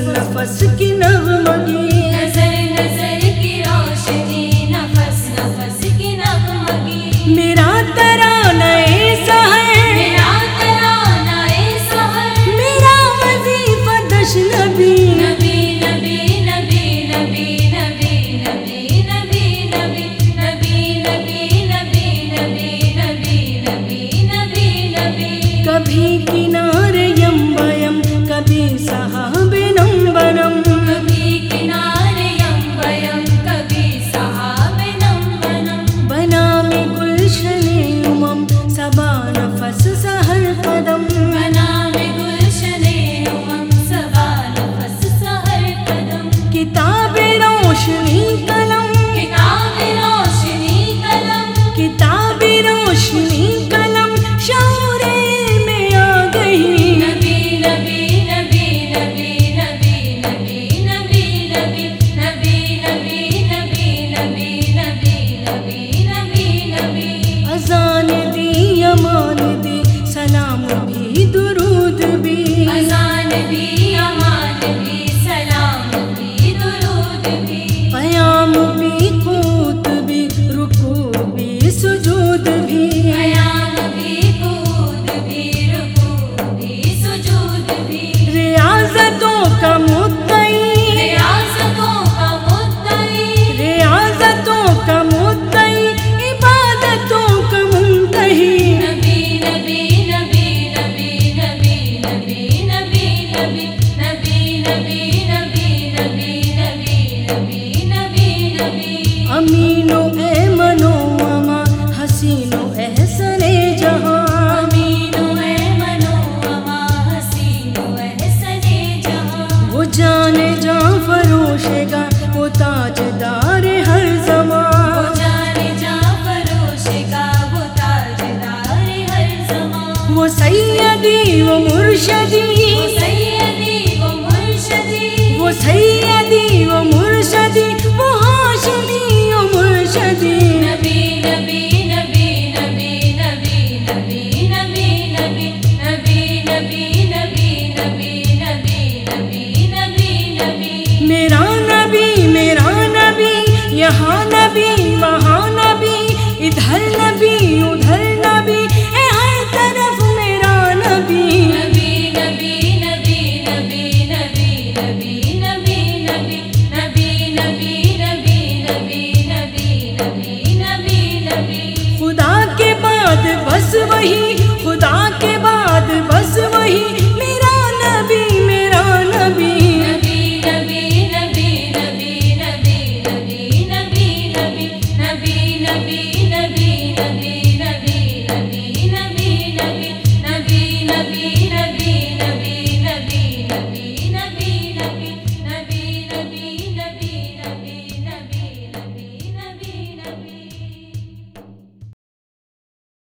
نفس کی نغمگی۔ بھی سنے علی